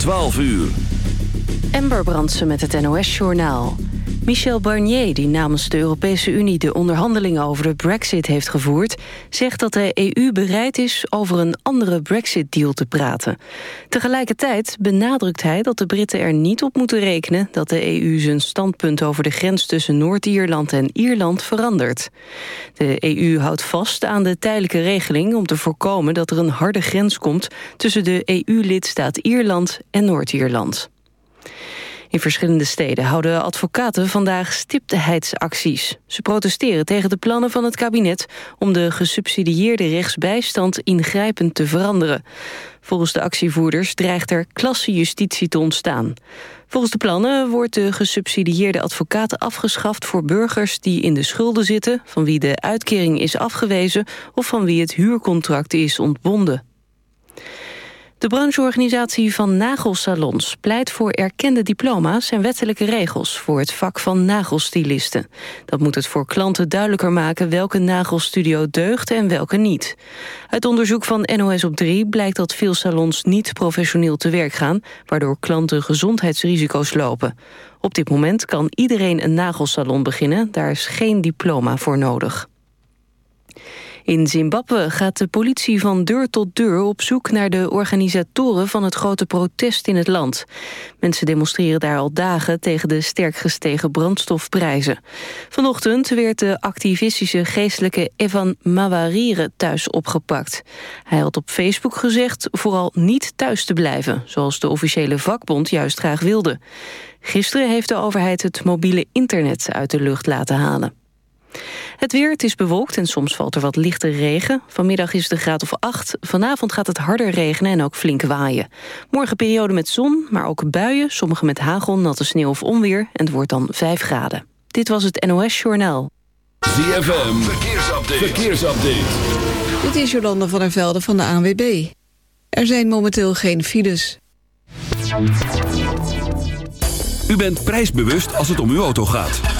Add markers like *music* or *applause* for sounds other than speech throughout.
12 uur. Ember Brandsen met het NOS-journaal. Michel Barnier, die namens de Europese Unie de onderhandelingen over de brexit heeft gevoerd, zegt dat de EU bereid is over een andere brexit-deal te praten. Tegelijkertijd benadrukt hij dat de Britten er niet op moeten rekenen dat de EU zijn standpunt over de grens tussen Noord-Ierland en Ierland verandert. De EU houdt vast aan de tijdelijke regeling om te voorkomen dat er een harde grens komt tussen de EU-lidstaat Ierland en Noord-Ierland. In verschillende steden houden advocaten vandaag stiptheidsacties. Ze protesteren tegen de plannen van het kabinet... om de gesubsidieerde rechtsbijstand ingrijpend te veranderen. Volgens de actievoerders dreigt er klassejustitie te ontstaan. Volgens de plannen wordt de gesubsidieerde advocaat afgeschaft voor burgers die in de schulden zitten, van wie de uitkering is afgewezen of van wie het huurcontract is ontbonden. De brancheorganisatie van nagelsalons pleit voor erkende diploma's en wettelijke regels voor het vak van nagelstilisten. Dat moet het voor klanten duidelijker maken welke nagelstudio deugt en welke niet. Uit onderzoek van NOS op 3 blijkt dat veel salons niet professioneel te werk gaan, waardoor klanten gezondheidsrisico's lopen. Op dit moment kan iedereen een nagelsalon beginnen, daar is geen diploma voor nodig. In Zimbabwe gaat de politie van deur tot deur op zoek naar de organisatoren van het grote protest in het land. Mensen demonstreren daar al dagen tegen de sterk gestegen brandstofprijzen. Vanochtend werd de activistische geestelijke Evan Mawarire thuis opgepakt. Hij had op Facebook gezegd vooral niet thuis te blijven, zoals de officiële vakbond juist graag wilde. Gisteren heeft de overheid het mobiele internet uit de lucht laten halen. Het weer, het is bewolkt en soms valt er wat lichte regen. Vanmiddag is het een graad of 8. Vanavond gaat het harder regenen en ook flink waaien. Morgen periode met zon, maar ook buien. Sommige met hagel, natte sneeuw of onweer. En het wordt dan 5 graden. Dit was het NOS Journaal. ZFM, verkeersupdate. verkeersupdate. Dit is Jolanda van der Velde van de ANWB. Er zijn momenteel geen files. U bent prijsbewust als het om uw auto gaat.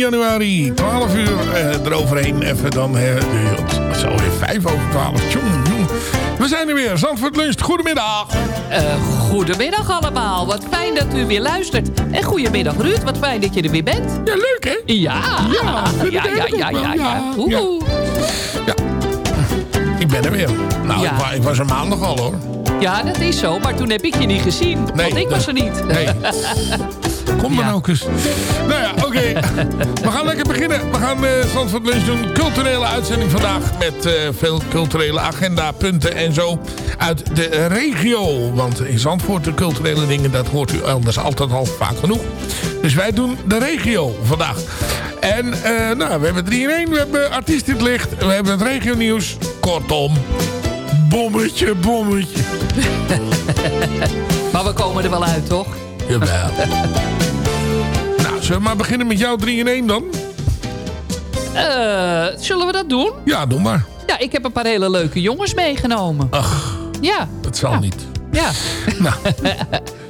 Donderdag 16 januari, 12 uur eh, eroverheen. Even dan, eh, het is alweer 5 over 12. Tjonge, jonge. We zijn er weer, Zandvoort Lunch. Goedemiddag. Eh, goedemiddag allemaal. Wat fijn dat u weer luistert. En goedemiddag Ruud, wat fijn dat je er weer bent. Ja, leuk hè? Ja, Ja, ja, ja, ja, ja, ja. ja. Oeh. Ik ben er weer. Nou, Ja. ik, wa- ik was er maandag al hoor. Ja, dat is zo, maar toen heb ik je niet gezien. Nee, want ik was er niet. Nee. *laughs* Kom maar nou eens. Nou ja, oké. *laughs* We gaan lekker beginnen. We gaan uh, Zandvoort Lunch doen. Culturele uitzending vandaag. Met eh, veel culturele agenda, punten en zo. Uit de regio. Want in Zandvoort de culturele dingen, dat hoort u anders altijd al vaak genoeg. Dus wij doen de regio vandaag. En eh, nou, we hebben 3 in 1. We hebben artiest in het licht. We hebben het regio nieuws. Kortom. Bommetje, bommetje. *laughs* Maar we komen er wel uit, toch? Jawel. nou, zullen we maar beginnen met jouw 3 in 1 dan? Eh, zullen we dat doen? Ja, doe maar. Ja, ik heb een paar hele leuke jongens meegenomen. Ach, Ja, dat zal niet. ja. *laughs* Nou, *laughs*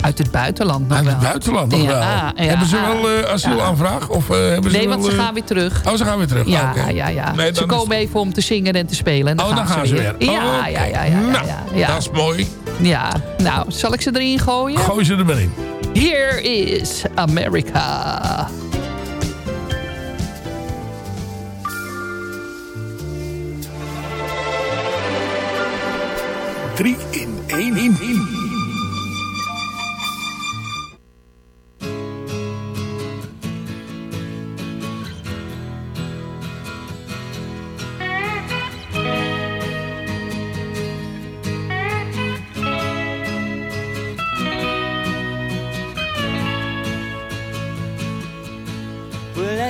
Uit het buitenland nog uit het buitenland nog Ja, wel. ja. hebben ze wel eh asielaanvraag? Of, eh, hebben ze Nee, wel, want ze eh, gaan weer terug. Oh, ze gaan weer terug. Ja, ja, ja. Nee, ze komen even om te zingen en te spelen. En dan Oh, dan gaan ze weer. Ja, ja, ja, ja, ja, Nou, ja, ja. dat is mooi. Ja, nou, zal ik ze erin gooien? Gooi ze er maar in. Here is America. Drie in één in. in.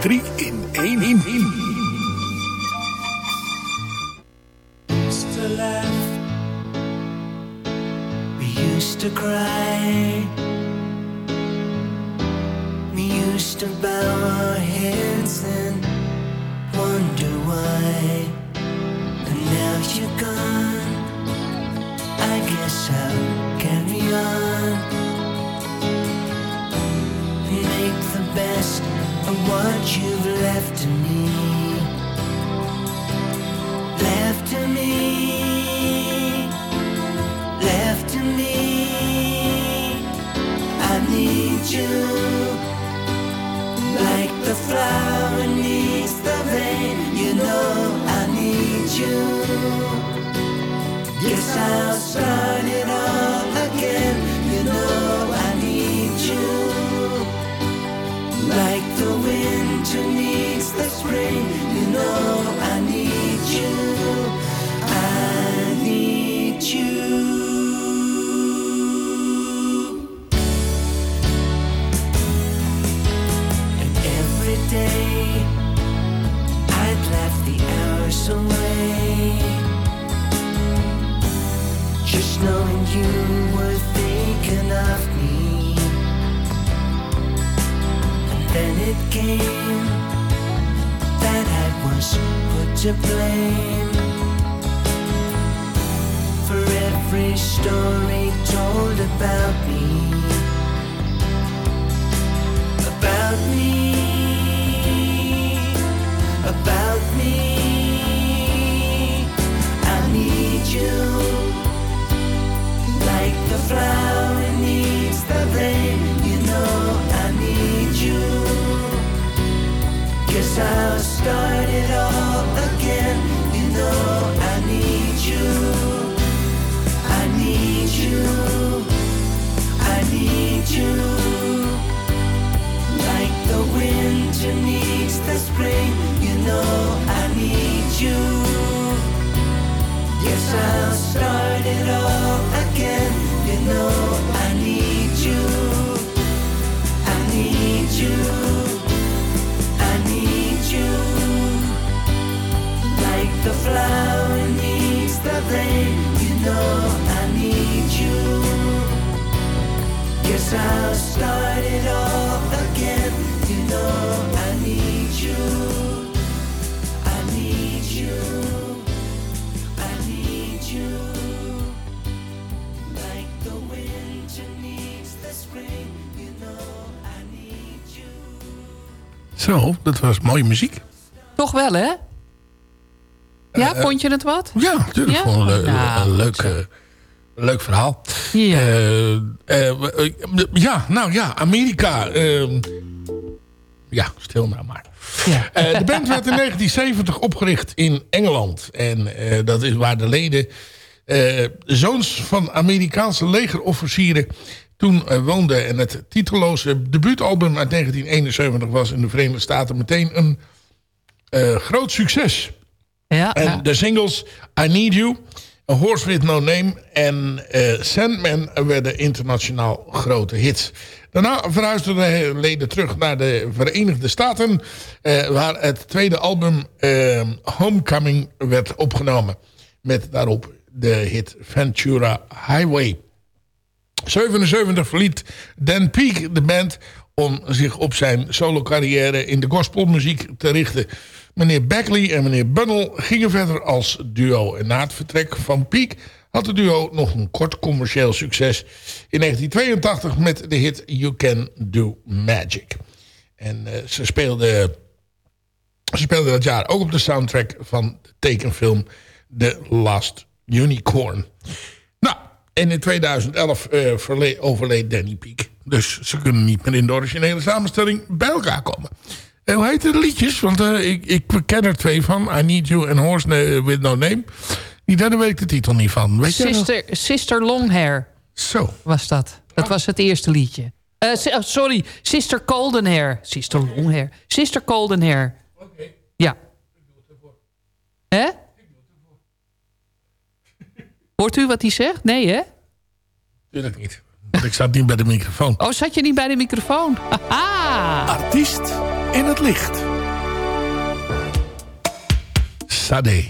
Drie in één in in. Spring. You know I need you. Yes, I'll start it all again. You know I need you. I need you. I need you. Like the flower needs the rain. You know I need you. Yes, I'll Zo, dat was mooie muziek. Toch wel, hè? Ja, Eh, vond je het wat? Ja, natuurlijk. Ja? Gewoon een, le- Nou, een leuk, eh, leuk verhaal. Ja. Eh, eh, eh, ja, nou ja, Amerika. ehm, ja, stil nou maar. Eh, de band werd in 1970 opgericht in Engeland. En eh, dat is waar de leden, eh, zoons van Amerikaanse legerofficieren, toen eh, woonden. En het titelloze debuutalbum uit 1971 was in de Verenigde Staten meteen een eh, groot succes. Ja, en ja. de singles I Need You, A Horse With No Name en eh, Sandman werden internationaal grote hits. Daarna verhuisden de leden terug naar de Verenigde Staten... eh, waar het tweede album Homecoming werd opgenomen. Met daarop de hit Ventura Highway. 77 verliet Dan Peake de band om zich op zijn solo carrière in de gospelmuziek te richten. Meneer Beckley en meneer Bunnell gingen verder als duo. En na het vertrek van Peake had de duo nog een kort commercieel succes in 1982 met de hit You Can Do Magic. En eh, ze speelden ze speelden dat jaar ook op de soundtrack van de tekenfilm The Last Unicorn. En in 2011 eh, verle- overleed Danny Peak. Dus ze kunnen niet meer in de originele samenstelling bij elkaar komen. En hoe heet de liedjes? Want eh, ik, ik ken er twee van. I Need You en Horse Na- With No Name. Die derde weet ik de titel niet van. Weet? Sister, Sister Longhair. Zo. Was dat. Dat was het eerste liedje. Eh, oh, sorry, Sister Golden Hair. Sister Longhair. Sister Golden Hair. Ja. Hè? Hoort u wat hij zegt? Nee, hè? Tuurlijk niet. Want ik zat niet bij de microfoon. Oh, zat je niet bij de microfoon? Haha! Artiest in het licht. Sade.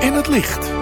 In het licht.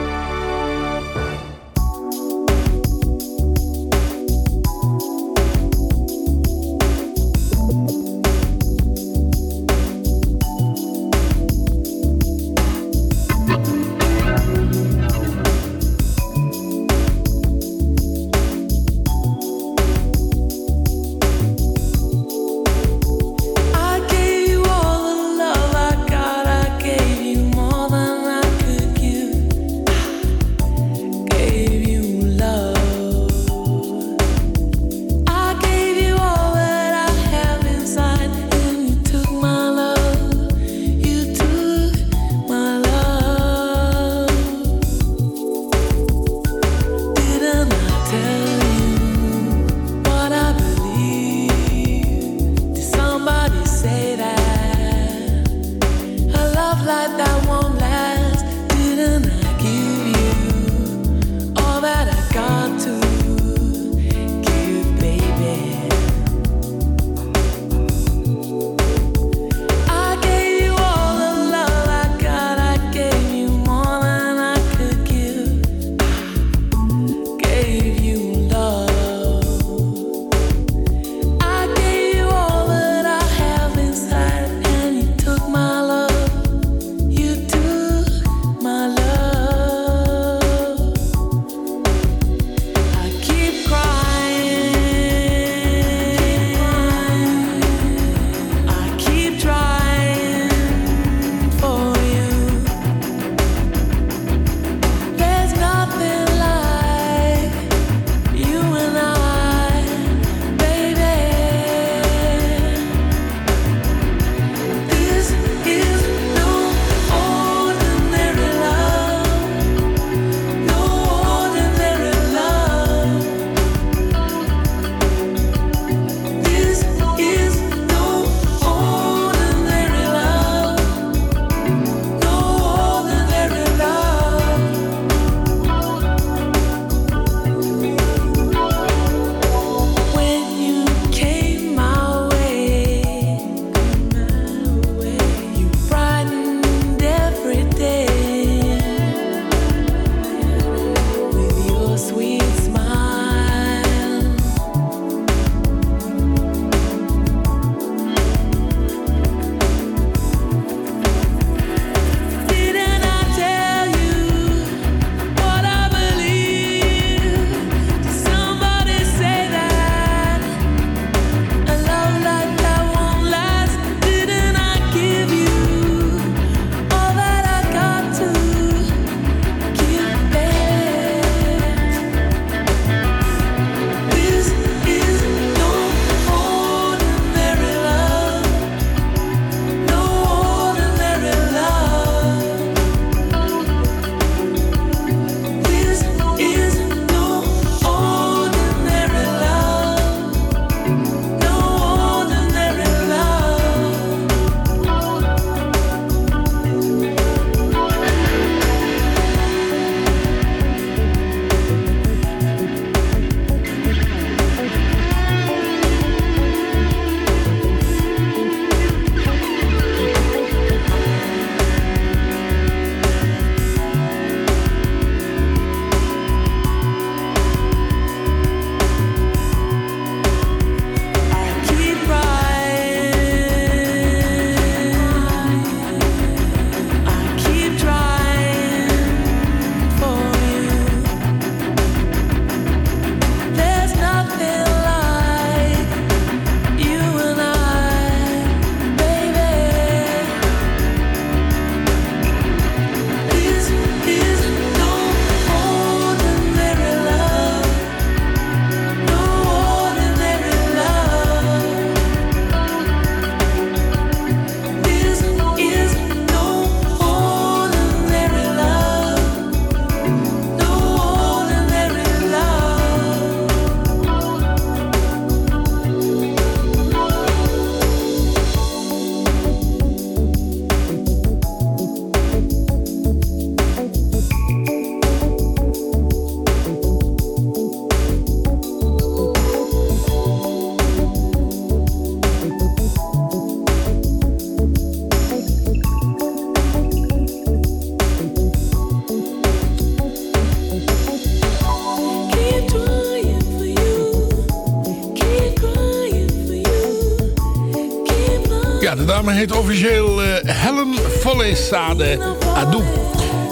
Dame heet officieel eh, Helen Follesade Adu.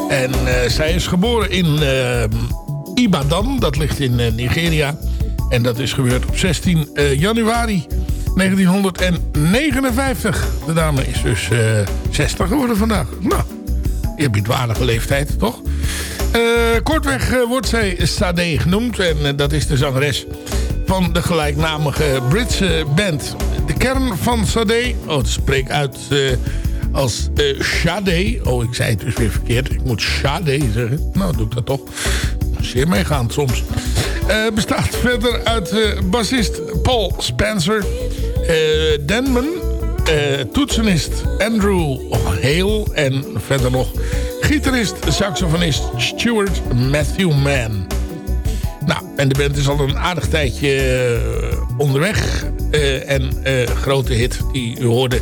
En eh, zij is geboren in eh, Ibadan, dat ligt in Nigeria. En dat is gebeurd op 16 eh, januari 1959. De dame is dus eh 60 geworden vandaag. Nou, eerbiedwaardige leeftijd, toch? Kortweg wordt zij Sade genoemd. En dat is de zangeres van de gelijknamige Britse band. Kern van Sade, oh het spreekt uit eh, als eh Sade. Oh, ik zei het dus weer verkeerd. Ik moet Sade zeggen. Nou, doe ik dat toch. Zeer meegaand soms. Eh, bestaat verder uit bassist Paul Spencer. Denman. toetsenist Andrew Hale. En verder nog gitarist, saxofonist Stuart Matthew Mann. Nou, en de band is al een aardig tijdje onderweg. Eh, en eh grote hit die u hoorde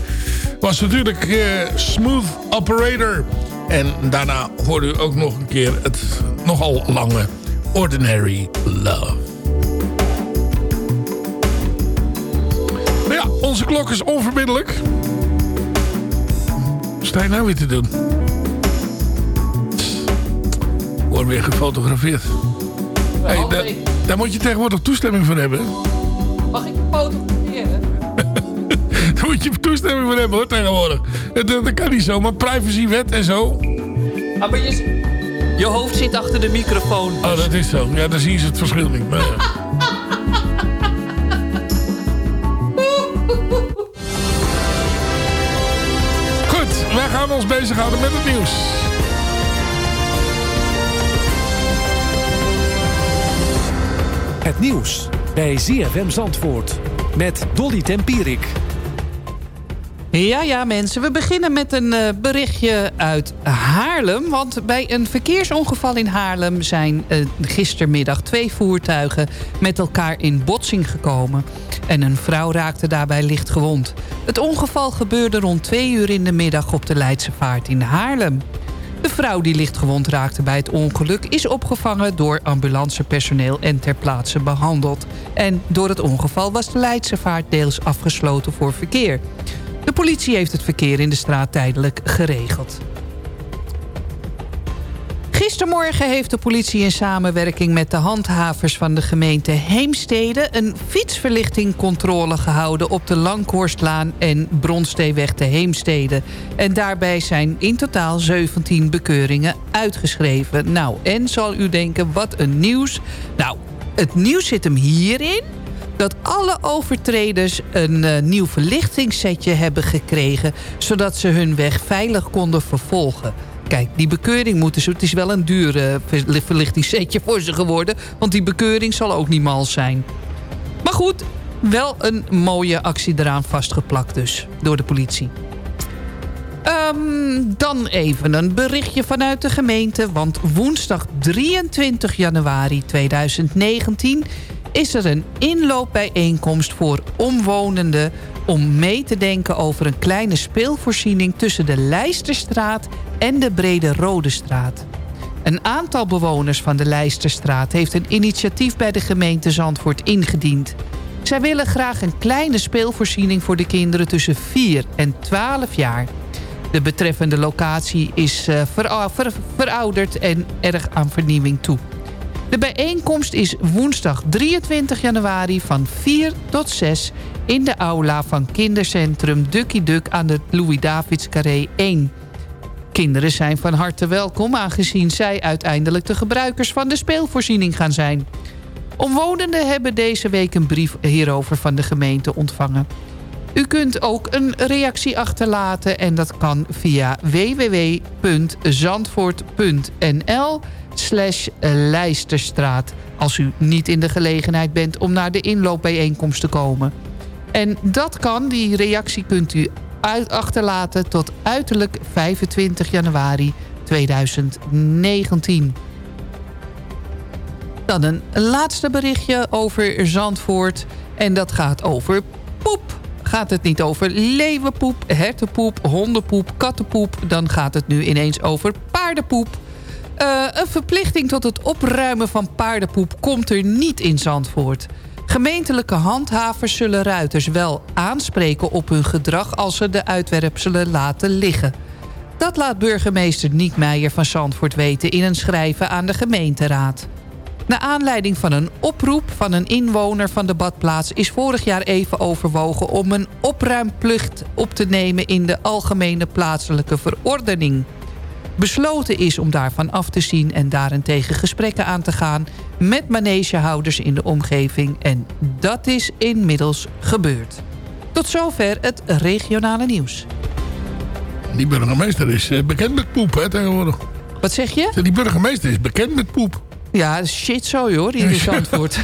was natuurlijk eh, Smooth Operator. En daarna hoorde u ook nog een keer het nogal lange Ordinary Love. Maar ja, onze klok is onverbiddelijk. Wat sta je nou weer te doen? Ik word weer gefotografeerd. Hey, daar, daar moet je tegenwoordig toestemming voor hebben. Mag ik een fotograferen? *laughs* Daar moet je toestemming voor hebben hoor, tegenwoordig. Dat, kan niet zo, maar privacywet en zo. Ah, maar je, je hoofd zit achter de microfoon. Oh, dat is zo. Ja, dan zien ze het verschil niet. Maar, ja. *laughs* Goed, wij gaan ons bezighouden met het nieuws. Het nieuws bij ZFM Zandvoort met Dolly Tempierik. Ja, ja mensen. We beginnen met een eh, berichtje uit Haarlem. Want bij een verkeersongeval in Haarlem zijn uh, gistermiddag twee voertuigen met elkaar in botsing gekomen. En een vrouw raakte daarbij licht gewond. Het ongeval gebeurde rond twee uur in de middag op de Leidse Vaart in Haarlem. Vrouw die lichtgewond raakte bij het ongeluk is opgevangen door ambulancepersoneel en ter plaatse behandeld. En door het ongeval was de Leidse Vaart deels afgesloten voor verkeer. De politie heeft het verkeer in de straat tijdelijk geregeld. Gistermorgen heeft de politie in samenwerking met de handhavers van de gemeente Heemstede... een fietsverlichtingcontrole gehouden op de Langhorstlaan en Bronsteeweg te Heemstede. En daarbij zijn in totaal 17 bekeuringen uitgeschreven. Nou, en zal u denken, wat een nieuws. Nou, het nieuws zit hem hierin dat alle overtreders een uh, nieuw verlichtingssetje hebben gekregen... zodat ze hun weg veilig konden vervolgen. Kijk, die bekeuring moeten ze... Het is wel een duur uh, verlichtingssetje voor ze geworden... want die bekeuring zal ook niet mals zijn. Maar goed, wel een mooie actie eraan vastgeplakt dus, door de politie. Um, dan even een berichtje vanuit de gemeente... want woensdag 23 januari 2019 is er een inloopbijeenkomst voor omwonenden... om mee te denken over een kleine speelvoorziening... tussen de Leisterstraat en de Brede Rode Straat. Een aantal bewoners van de Leisterstraat... heeft een initiatief bij de gemeente Zandvoort ingediend. Zij willen graag een kleine speelvoorziening voor de kinderen... tussen 4 en 12 jaar... De betreffende locatie is ver, verouderd en erg aan vernieuwing toe. De bijeenkomst is woensdag 23 januari van 4 tot 6... in de aula van kindercentrum Ducky Duck aan de Louis-Davids Carré 1. Kinderen zijn van harte welkom aangezien zij uiteindelijk de gebruikers van de speelvoorziening gaan zijn. Omwonenden hebben deze week een brief hierover van de gemeente ontvangen. U kunt ook een reactie achterlaten en dat kan via www.zandvoort.nl slash Leisterstraat... als u niet in de gelegenheid bent om naar de inloopbijeenkomst te komen. En dat kan, die reactie kunt u achterlaten tot uiterlijk 25 januari 2019. Dan een laatste berichtje over Zandvoort en dat gaat over poep gaat het niet over leeuwenpoep, hertenpoep, hondenpoep, kattenpoep... dan gaat het nu ineens over paardenpoep. Uh, een verplichting tot het opruimen van paardenpoep komt er niet in Zandvoort. Gemeentelijke handhavers zullen ruiters wel aanspreken op hun gedrag... als ze de uitwerpselen laten liggen. Dat laat burgemeester Niek Meijer van Zandvoort weten... in een schrijven aan de gemeenteraad. Naar aanleiding van een oproep van een inwoner van de badplaats... is vorig jaar even overwogen om een opruimplicht op te nemen... in de algemene plaatselijke verordening. Besloten is om daarvan af te zien en daarentegen gesprekken aan te gaan... met manegehouders in de omgeving. En dat is inmiddels gebeurd. Tot zover het regionale nieuws. Die burgemeester is eh, bekend met poep, hè, tegenwoordig. Wat zeg je? Die burgemeester is bekend met poep. Ja, shit zo hoor, hier in *laughs* Zandvoort.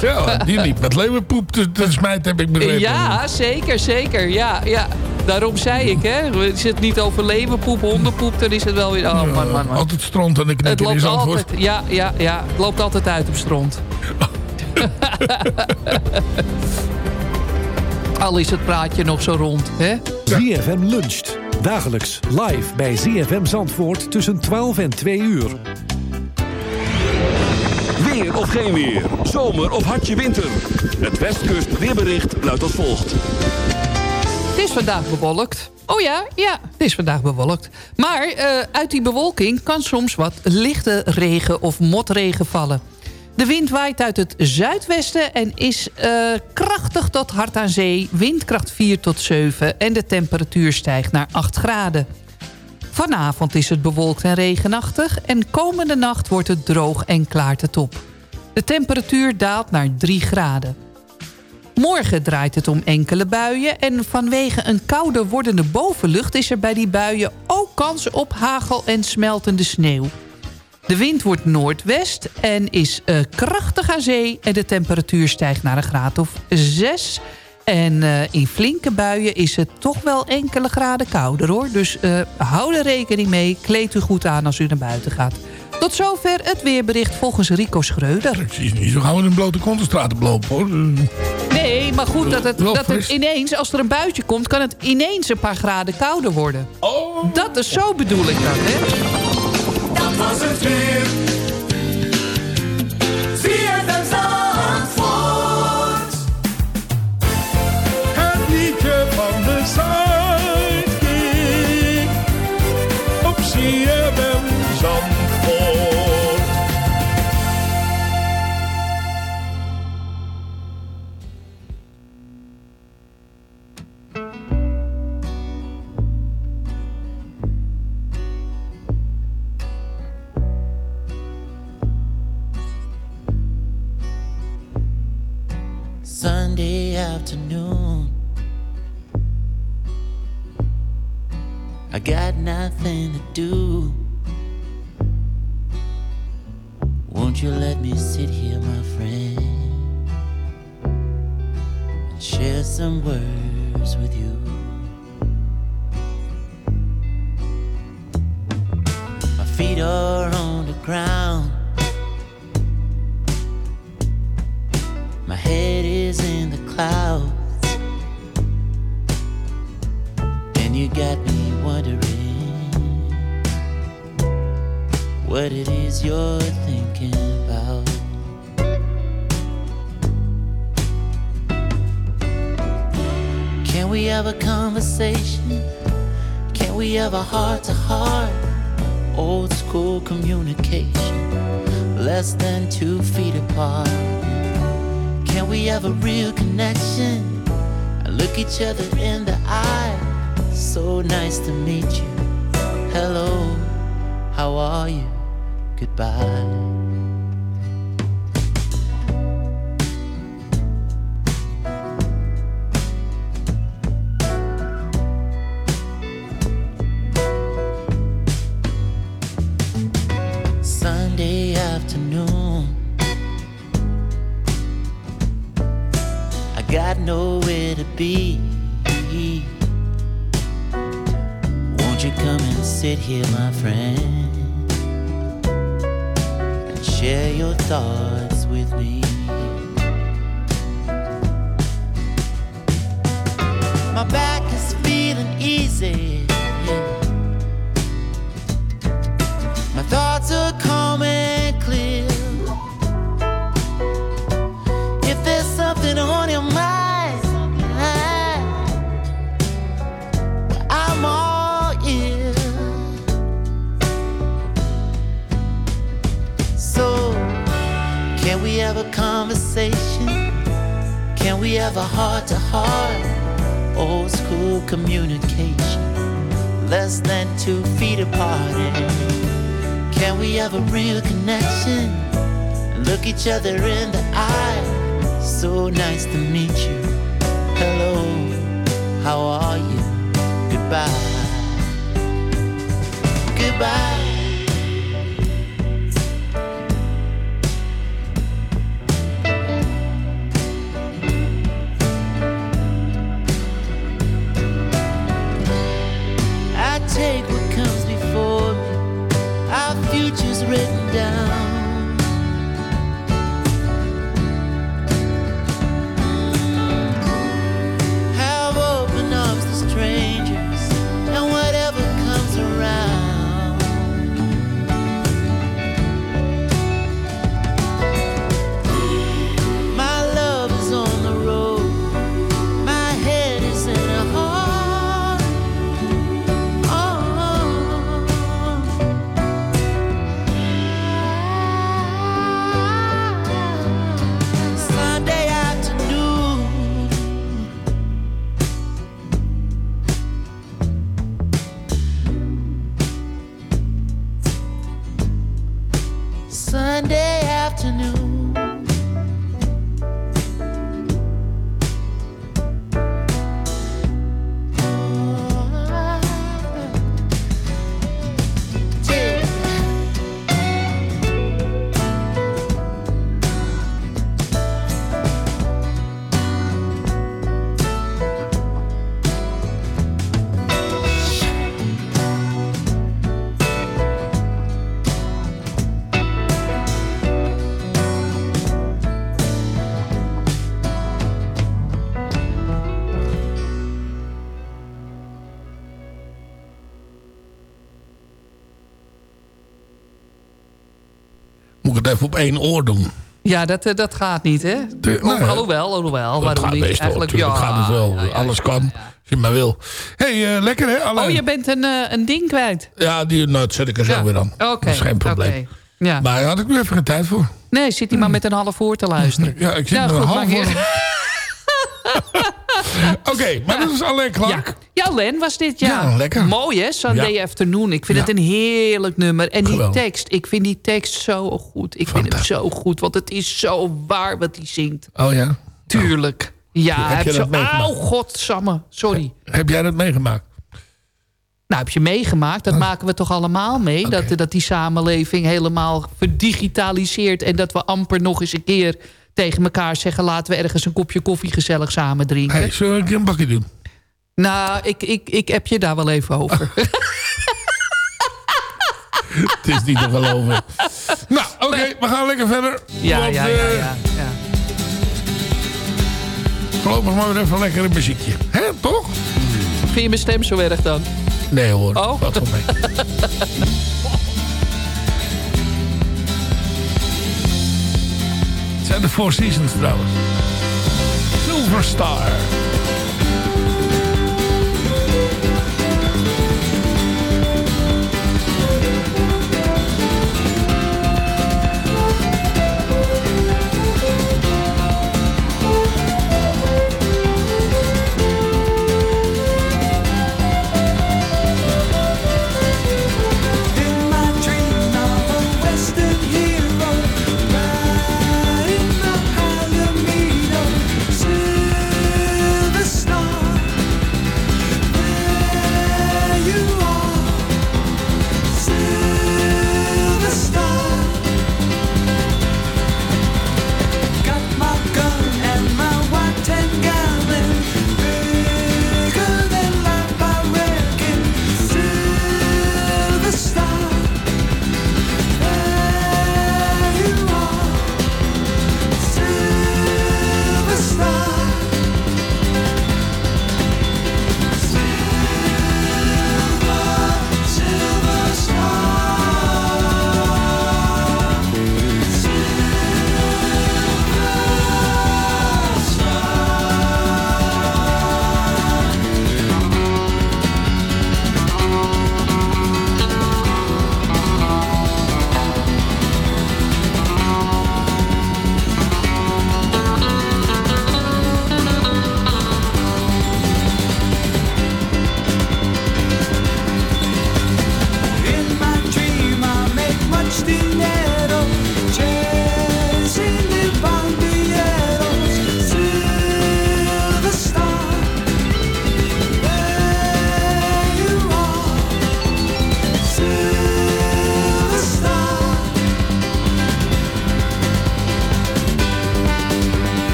Ja, die liep met leeuwenpoep te, te smijten, heb ik begrepen. Ja, zeker, zeker. Ja, ja. Daarom zei ik, hè. Is het niet over leeuwenpoep, hondenpoep, dan is het wel weer... Oh, man, man, man. Altijd stront en ik Het knikker in loopt Zandvoort. altijd, ja, ja, ja. Het loopt altijd uit op stront. *laughs* Al is het praatje nog zo rond, hè? ZFM luncht. Dagelijks live bij ZFM Zandvoort tussen 12 en 2 uur. Weer of geen weer. Zomer of hartje winter. Het Westkust weerbericht luidt als volgt. Het is vandaag bewolkt. Oh ja, ja, het is vandaag bewolkt. Maar eh, uit die bewolking kan soms wat lichte regen of motregen vallen. De wind waait uit het zuidwesten en is eh, krachtig tot hard aan zee. Windkracht 4 tot 7 en de temperatuur stijgt naar 8 graden. Vanavond is het bewolkt en regenachtig... en komende nacht wordt het droog en klaart het op. De temperatuur daalt naar 3 graden. Morgen draait het om enkele buien... en vanwege een kouder wordende bovenlucht... is er bij die buien ook kans op hagel en smeltende sneeuw. De wind wordt noordwest en is eh, krachtig aan zee... en de temperatuur stijgt naar een graad of 6... En eh, in flinke buien is het toch wel enkele graden kouder hoor. Dus eh, hou er rekening mee. Kleed u goed aan als u naar buiten gaat. Tot zover het weerbericht volgens Rico Schreuder. Ik zie niet zo gauw in een blote kontenstraat lopen, hoor. Nee, maar goed dat het, dat het ineens, als er een buitje komt... kan het ineens een paar graden kouder worden. Oh. Dat is zo bedoel ik dat, hè? Dat was. Sunday afternoon. I got nothing to do. Won't you let me sit here, my friend, and share some words with you? My feet are on the ground. Clouds. And you got me wondering what it is you're thinking about. Can we have a conversation? Can we have a heart to heart? Old school communication, less than two feet apart. Can we have a real connection? And look each other in the eye. So nice to meet you. Hello, how are you? Goodbye. Share your thoughts with me? My back is feeling easy. My thoughts are calm have a heart to heart? Old school communication, less than two feet apart. And can we have a real connection? Look each other in the eye. So nice to meet you. Hello, how are you? Goodbye. Goodbye. Op één oor doen? Ja, dat, eh, dat gaat niet, hè? De- Of, nou ja, alhoewel, alhoewel. Dat waarom gaat niet? Eigenlijk, ja. gaat het wel. Alles kan, als je maar wil. hey, eh, lekker hè? Oh, je bent een, eh, een ding kwijt. Ja, die nou, dat zet ik er zo Ja. weer aan. Oké, Dat is geen probleem. Ja. Maar daar had ik nu even geen tijd voor. Nee, zit hij maar met een half oor te luisteren. Ja, ik zit Ja, met een half oor. *laughs* *laughs* Oké, maar dat is alleen klaar. Ja. ja, Len was dit, ja. Ja, lekker. Mooi, hè? Sunday Ja. Afternoon. Ik vind het een heerlijk nummer. En die tekst, ik vind die tekst zo goed. Ik vind hem zo goed, want het is zo waar wat hij zingt. Oh ja? Tuurlijk. Ja, Heb je zo... Auw, godsamme. Sorry. Heb jij dat meegemaakt? Nou, heb je meegemaakt. Dat maken we toch allemaal mee. Dat, dat die samenleving helemaal verdigitaliseert. En dat we amper nog eens een keer tegen elkaar zeggen... laten we ergens een kopje koffie gezellig samen drinken. Hey, zullen we een bakje doen? Nou, ik, ik, ik heb je daar wel even over. *laughs* Het is niet te geloven. nou, oké, we gaan lekker verder. Ja, Want, ja, ja, eh, ja, ja. Voorlopig maar weer even lekker een muziekje. Hè, toch? Vind je mijn stem zo erg dan? Nee hoor, Oh. wat wel mee. *laughs* Het zijn de Four Seasons trouwens. Silver Star.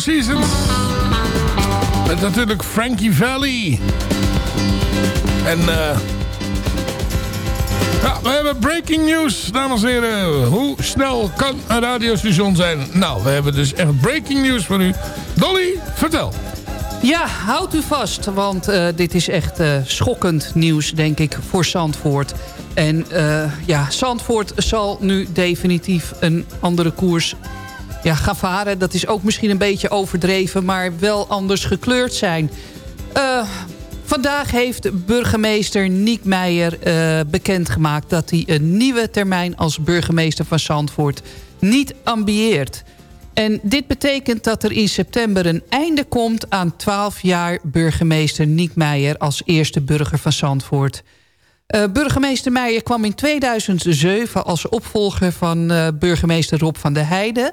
Four Seasons. Met natuurlijk Frankie Valley. En eh ja, we hebben breaking news, dames en heren. Hoe snel kan een radiostation zijn? Nou, we hebben dus echt breaking news voor u. Dolly, vertel. Ja, houd u vast, want eh, dit is echt eh, schokkend nieuws, denk ik, voor Zandvoort. En eh, ja, Zandvoort zal nu definitief een andere koers ja, gaan varen. Dat is ook misschien een beetje overdreven, maar wel anders gekleurd zijn. Eh, vandaag heeft burgemeester Niek Meijer eh, bekendgemaakt... dat hij een nieuwe termijn als burgemeester van Zandvoort niet ambieert. En dit betekent dat er in september een einde komt... aan 12 jaar burgemeester Niek Meijer als eerste burger van Zandvoort... Uh, burgemeester Meijer kwam in 2007 als opvolger van burgemeester Rob van der Heijden.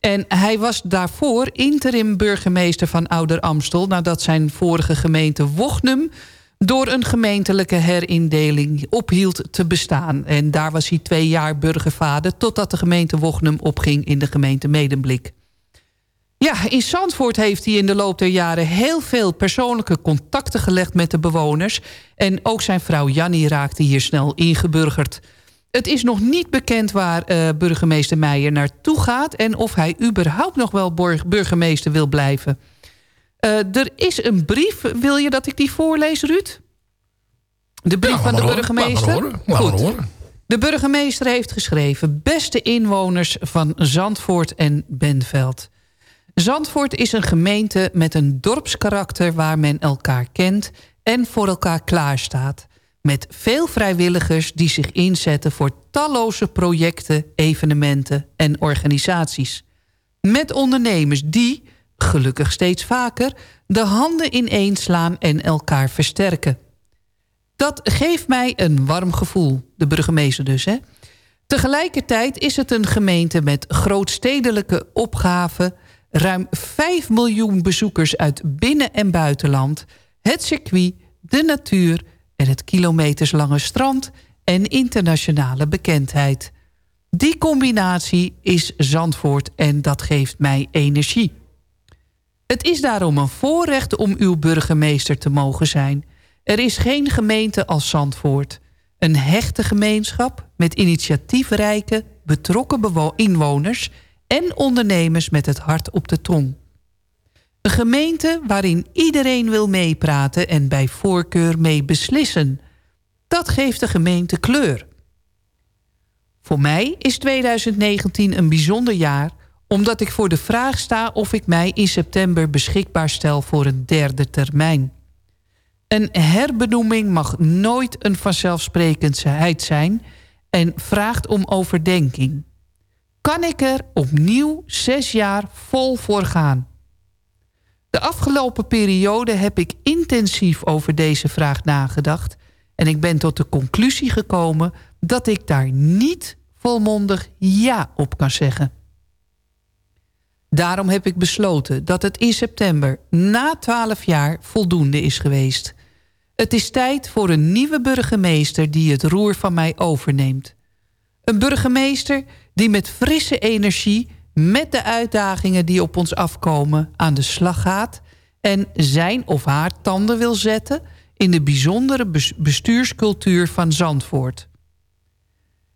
En hij was daarvoor interim burgemeester van Ouder Amstel... nadat zijn vorige gemeente Wochnum door een gemeentelijke herindeling ophield te bestaan. En daar was hij twee jaar burgervader... totdat de gemeente Wochnum opging in de gemeente Medemblik. Ja, in Zandvoort heeft hij in de loop der jaren heel veel persoonlijke contacten gelegd met de bewoners. En ook zijn vrouw Jannie raakte hier snel ingeburgerd. Het is nog niet bekend waar uh, burgemeester Meijer naartoe gaat... en of hij überhaupt nog wel burgemeester wil blijven. Uh, er is een brief, wil je dat ik die voorlees, Ruud? De brief ja, van de horen, burgemeester? Horen, Goed. Horen. De burgemeester heeft geschreven... Beste inwoners van Zandvoort en Benveld... Zandvoort is een gemeente met een dorpskarakter waar men elkaar kent en voor elkaar klaarstaat. Met veel vrijwilligers die zich inzetten voor talloze projecten, evenementen en organisaties. Met ondernemers die, gelukkig steeds vaker, de handen ineenslaan en elkaar versterken. Dat geeft mij een warm gevoel, de burgemeester dus, hè? Tegelijkertijd is het een gemeente met grootstedelijke opgaven ruim 5 miljoen bezoekers uit binnen- en buitenland... het circuit, de natuur en het kilometerslange strand... en internationale bekendheid. Die combinatie is Zandvoort en dat geeft mij energie. Het is daarom een voorrecht om uw burgemeester te mogen zijn. Er is geen gemeente als Zandvoort. Een hechte gemeenschap met initiatiefrijke, betrokken inwoners en ondernemers met het hart op de tong. Een gemeente waarin iedereen wil meepraten en bij voorkeur mee beslissen. Dat geeft de gemeente kleur. Voor mij is 2019 een bijzonder jaar... omdat ik voor de vraag sta of ik mij in september beschikbaar stel voor een derde termijn. Een herbenoeming mag nooit een vanzelfsprekendheid zijn... en vraagt om overdenking. Kan ik er opnieuw zes jaar vol voor gaan? De afgelopen periode heb ik intensief over deze vraag nagedacht... en ik ben tot de conclusie gekomen dat ik daar niet volmondig ja op kan zeggen. Daarom heb ik besloten dat het in september na twaalf jaar voldoende is geweest. Het is tijd voor een nieuwe burgemeester die het roer van mij overneemt. Een burgemeester die met frisse energie met de uitdagingen die op ons afkomen aan de slag gaat... en zijn of haar tanden wil zetten in de bijzondere bestuurscultuur van Zandvoort.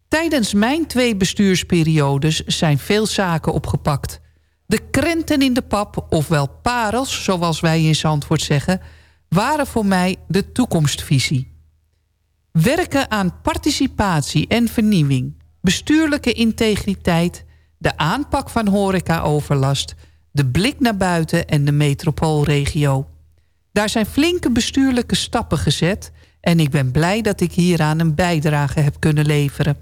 Tijdens mijn twee bestuursperiodes zijn veel zaken opgepakt. De krenten in de pap, ofwel parels, zoals wij in Zandvoort zeggen... waren voor mij de toekomstvisie. Werken aan participatie en vernieuwing, bestuurlijke integriteit... de aanpak van horecaoverlast, de blik naar buiten en de metropoolregio. Daar zijn flinke bestuurlijke stappen gezet... en ik ben blij dat ik hieraan een bijdrage heb kunnen leveren.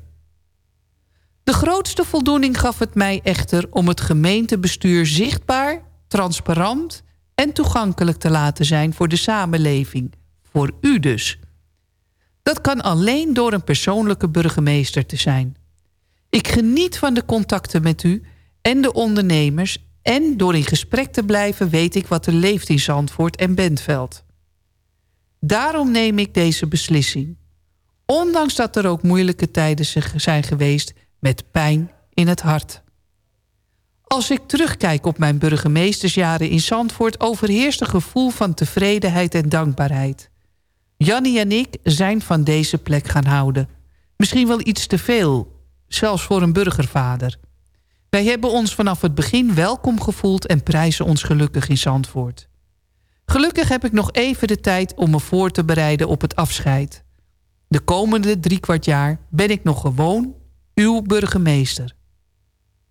De grootste voldoening gaf het mij echter om het gemeentebestuur zichtbaar, transparant en toegankelijk te laten zijn voor de samenleving. Voor u dus. Dat kan alleen door een persoonlijke burgemeester te zijn. Ik geniet van de contacten met u en de ondernemers... en door in gesprek te blijven weet ik wat er leeft in Zandvoort en Bentveld. Daarom neem ik deze beslissing. Ondanks dat er ook moeilijke tijden zijn geweest met pijn in het hart. Als ik terugkijk op mijn burgemeestersjaren in Zandvoort... overheerst een gevoel van tevredenheid en dankbaarheid. Jannie en ik zijn van deze plek gaan houden. Misschien wel iets te veel, zelfs voor een burgervader. Wij hebben ons vanaf het begin welkom gevoeld... en prijzen ons gelukkig in Zandvoort. Gelukkig heb ik nog even de tijd om me voor te bereiden op het afscheid. De komende drie kwart jaar ben ik nog gewoon uw burgemeester.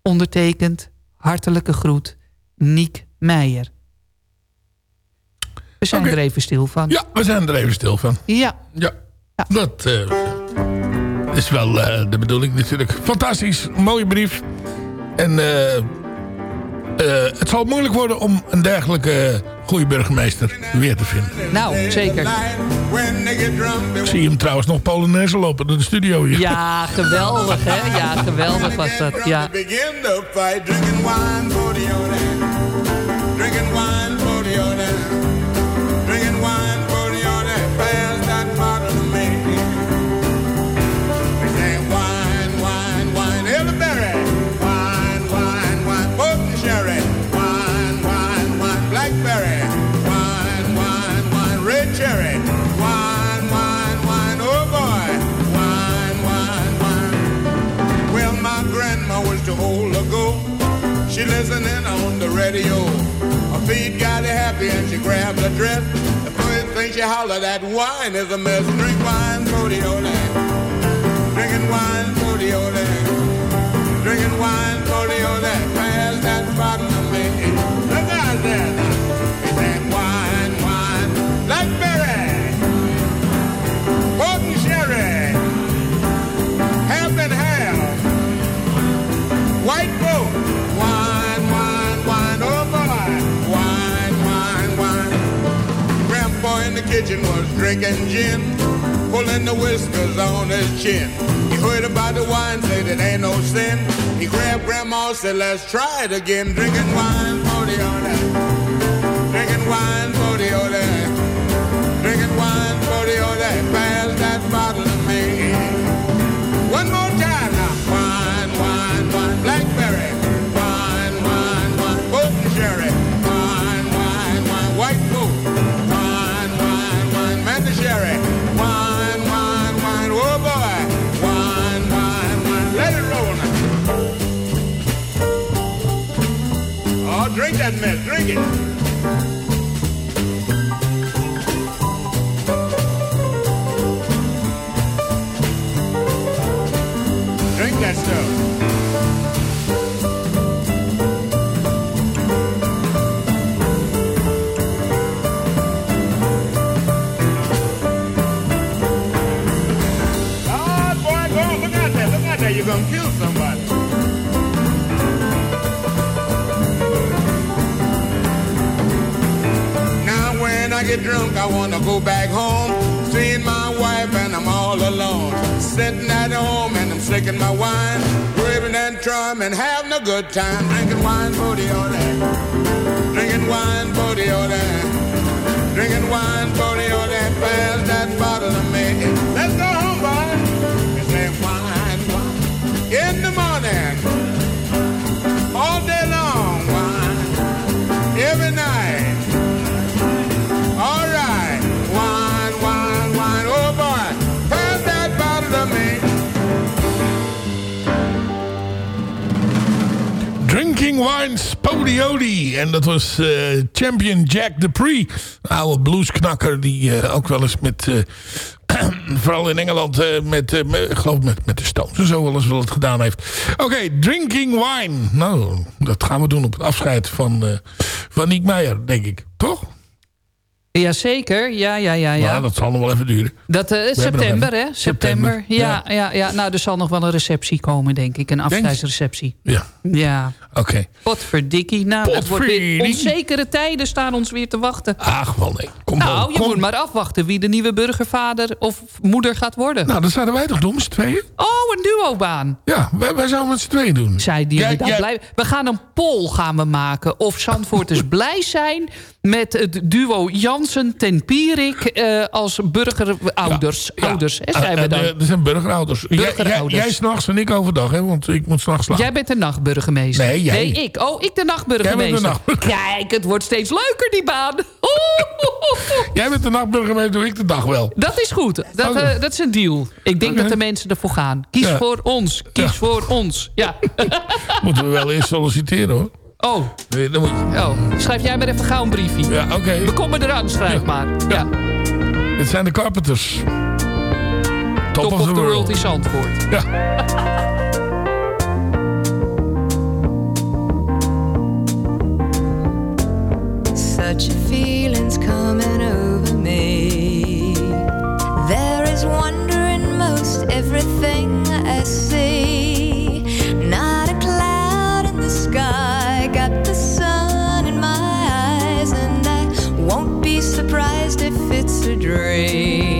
Ondertekend, hartelijke groet, Niek Meijer. We zijn er even stil van. Ja, we zijn er even stil van. Ja. Ja, dat uh, is wel uh, de bedoeling natuurlijk. Fantastisch, mooie brief. En uh, het zal moeilijk worden om een dergelijke goede burgemeester weer te vinden. Nou, zeker. Ik zie hem trouwens nog Polonaise lopen door de studio hier. Ja, geweldig hè. Ja, geweldig was dat. Ja. Grabbed her dress. The first thing she hollered at wine is a mess. Drink wine for the old Drinking wine for the old Drinking wine for the old Pass that bottle to me. Look out there. Kitchen was drinking gin, pulling the whiskers on his chin. He heard about the wine, said it ain't no sin. He grabbed grandma, said let's try it again. Drinking wine for the order, drinking wine Drink that milk. Drink it. that stuff. Oh, boy. Look out there. Look out there. You're going to kill someone. Get drunk, I wanna go back home. Seeing my wife and I'm all alone. Sitting at home and I'm sipping my wine. Gripping and trum and having a good time. Drinking wine, booty, all that. Drinking wine, booty, all that. Drinking wine, booty, all that. Pass that bottle to me. Let's go home, boy. Say wine, wine. In the morning. Drinking Wine Spodiodi. En dat was eh, champion Jack Dupree. Een oude bluesknakker die eh, ook wel eens met... eh, *clears throat* vooral in Engeland met, met, geloof met, met de Stones zo wel eens wel het gedaan heeft. Oké, Drinking Wine. Nou, dat gaan we doen op het afscheid van, van Niek Meijer, denk ik. Toch? Jazeker, ja, ja, ja. ja. Nou, dat zal nog wel even duren. Dat, hebben september, hè? September. Ja, ja. Ja, Nou, er zal nog wel een receptie komen, denk ik. Een afscheidsreceptie. Ja. Ja. Oké. Potverdikkie. Nou, het wordt weer Potverdikkie. onzekere tijden staan ons weer te wachten. Ach, wel nee. Kom nou, je kom. moet maar afwachten wie de nieuwe burgervader of moeder gaat worden. Nou, dat zouden wij toch doen met z'n tweeën? Oh, een duobaan. Ja, wij, wij zouden met z'n tweeën doen. Zij die Ja, ja. blij- We gaan een poll gaan we maken. Of Zandvoorters *laughs* blij zijn met het duo Jansen ten Pierik eh, als burgerouders. Ouders, hè, zijn we Eh, dan. eh, Er zijn burgerouders. Jij- Jij, Burgerouders. jij s'nachts en ik overdag, hè? Want ik moet s'nachts slapen. Jij bent de nachtburgemeester. Nee, jij. Nee, ik. Oh, ik de nachtburgemeester. Jij bent de nachtburgemeester. Kijk, het wordt steeds leuker, die baan. *laughs* Jij bent de nachtburgemeester, doe ik de dag wel. Dat is goed. Dat, eh, dat is een deal. Ik denk dat de mensen ervoor gaan. Kies Ja. voor ons. Kies voor ons. Ja. *laughs* Moeten we wel eerst solliciteren, hoor. Oh. Nee, dan moet je- oh. Schrijf jij maar even gauw een briefje. Ja, oké. We komen eraan, schrijf maar. Ja. Het zijn de Carpenters. Top, Top of the world is antwoord. Ja. Such a feeling's coming over me. There is wonder in most everything I see. to dream.